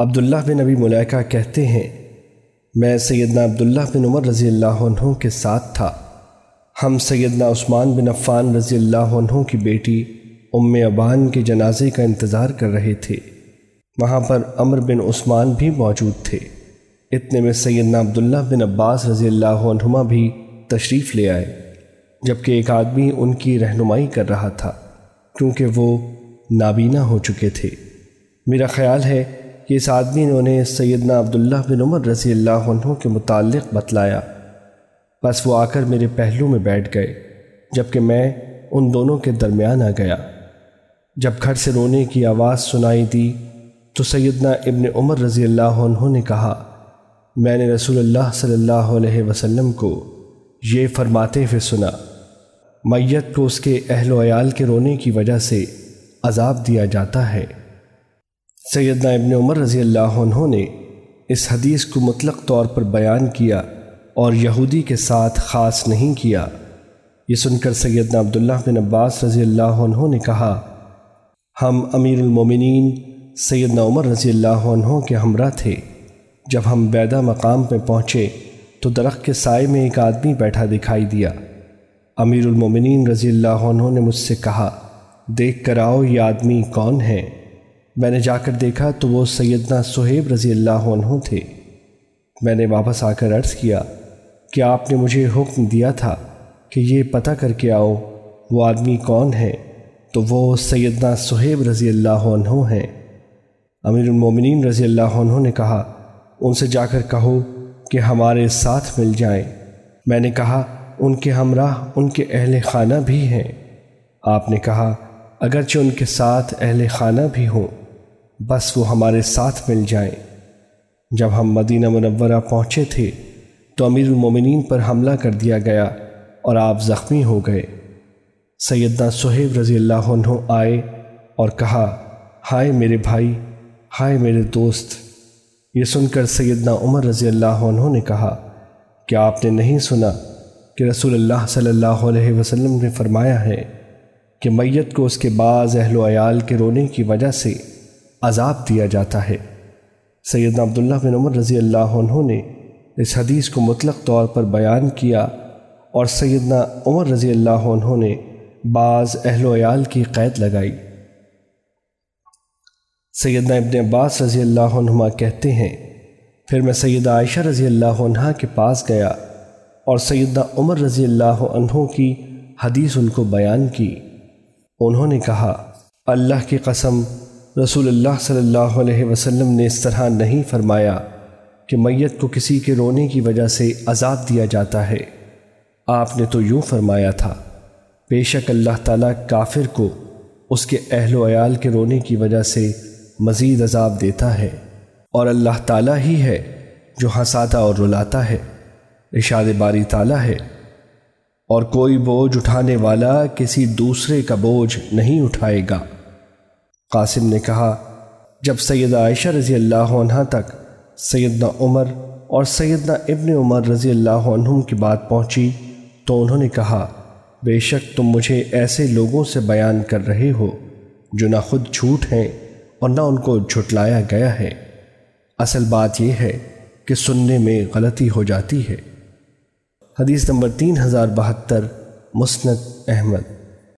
عبداللہ بن ابی ملیکہ کہتے ہیں، میں سیدنا عبداللہ بن عمر رضی اللہ عنہ کے ساتھ تھا۔ ہم سیدنا عثمان بن عفان رضی اللہ عنہ کی بیٹی ام ابان کے جنازے کا انتظار کر رہے تھے۔ وہاں پر عمر بن عثمان بھی موجود تھے۔ اتنے میں سیدنا عبداللہ بن عباس رضی اللہ عنہما بھی تشریف لے آئے، جبکہ ایک آدمی ان کی رہنمائی کر رہا تھا، کیونکہ وہ نابینا ہو چکے تھے۔ میرا خیال ہے کہ اس آدمی نے انہیں سیدنا عبداللہ بن عمر رضی اللہ عنہ کے متعلق بتلایا۔ بس وہ آ کر میرے پہلو میں بیٹھ گئے، جبکہ میں ان دونوں کے درمیان آ گیا۔ جب گھر سے رونے کی آواز سنائی دی تو سیدنا ابن عمر رضی اللہ عنہ نے کہا، میں نے رسول اللہ صلی اللہ علیہ وسلم کو یہ فرماتے ہوئے سنا، میت کو اس کے اہل و عیال کے رونے کی وجہ سے عذاب دیا جاتا ہے۔ سیدنا ابن عمر رضی اللہ عنہ نے اس حدیث کو مطلق طور پر بیان کیا اور یہودی کے ساتھ خاص نہیں کیا۔ یہ سن کر سیدنا عبداللہ بن عباس رضی اللہ عنہ نے کہا، ہم امیر المومنین سیدنا عمر رضی اللہ عنہ کے ہمراہ تھے۔ جب ہم بیدہ مقام پہ پہنچے تو درخت کے سائے میں ایک آدمی بیٹھا دکھائی دیا۔ امیر المومنین رضی اللہ عنہ نے مجھ سے کہا، دیکھ کر آؤ یہ آدمی کون ہے۔ میں نے جا کر دیکھا تو وہ سیدنا صہیب رضی اللہ عنہ تھے۔ میں نے واپس آ کر عرض کیا کہ آپ نے مجھے حکم دیا تھا کہ یہ پتہ کر کے آؤ وہ آدمی کون ہے۔ تو وہ سیدنا صہیب رضی اللہ عنہ ہیں۔ امیر المومنین رضی اللہ عنہ نے کہا، ان سے جا کر کہو کہ ہمارے ساتھ مل جائیں۔ میں نے کہا، ان کے ہمراہ، ان کے اہل خانہ بھی ہیں۔ آپ نے کہا، اگرچہ ان کے ساتھ اہل خانہ بھی ہوں۔ بس وہ ہمارے ساتھ مل جائیں۔ جب ہم مدینہ منورہ پہنچے تھے، تو امیر المومنین پر حملہ کر دیا گیا اور آپ زخمی ہو گئے۔ سیدنا صہیب رضی اللہ عنہ آئے اور کہا، ہائے میرے بھائی، ہائے میرے دوست۔ یہ سن کر سیدنا عمر رضی اللہ عنہ نے کہا کہ آپ نے نہیں سنا کہ رسول اللہ صلی اللہ علیہ وسلم نے فرمایا ہے کہ میت کو اس کے بعض اہل و عیال کے رونے کی وجہ سے عذاب دیا جاتا ہے۔ سیدنا عبداللہ بن عمر رضی اللہ عنہ نے اس حدیث کو مطلق طور پر بیان کیا اور سیدنا عمر رضی اللہ عنہ نے بعض اہل و عیال کی قید لگائی۔ سیدنا ابن عباس رضی اللہ عنہما کہتے ہیں، پھر میں سیدہ عائشہ رضی اللہ عنہ کے پاس گیا اور سیدنا عمر رضی اللہ عنہ کی حدیث ان کو بیان کی۔ انہوں نے کہا، اللہ کی قسم رسول اللہ صلی اللہ علیہ وسلم نے اس طرح نہیں فرمایا کہ میت کو کسی کے رونے کی وجہ سے عذاب دیا جاتا ہے۔ آپ نے تو یوں فرمایا تھا، بے شک اللہ تعالیٰ کافر کو اس کے اہل و عیال کے رونے کی وجہ سے مزید عذاب دیتا ہے۔ اور اللہ تعالیٰ ہی ہے جو ہنساتا اور رلاتا ہے، ارشاد باری تعالیٰ ہے۔ اور کوئی بوجھ اٹھانے والا کسی دوسرے کا بوجھ نہیں اٹھائے گا۔ قاسم نے کہا، جب سیدہ عائشہ رضی اللہ عنہ تک سیدنا عمر اور سیدنا ابن عمر رضی اللہ عنہ کی بات پہنچی، تو انہوں نے کہا، بے شک تم مجھے ایسے لوگوں سے بیان کر رہے ہو جو نہ خود جھوٹ ہیں اور نہ ان کو جھٹلایا گیا ہے۔ اصل بات یہ ہے کہ سننے میں غلطی ہو جاتی ہے۔ حدیث نمبر تین ہزار بہتر، مسند احمد۔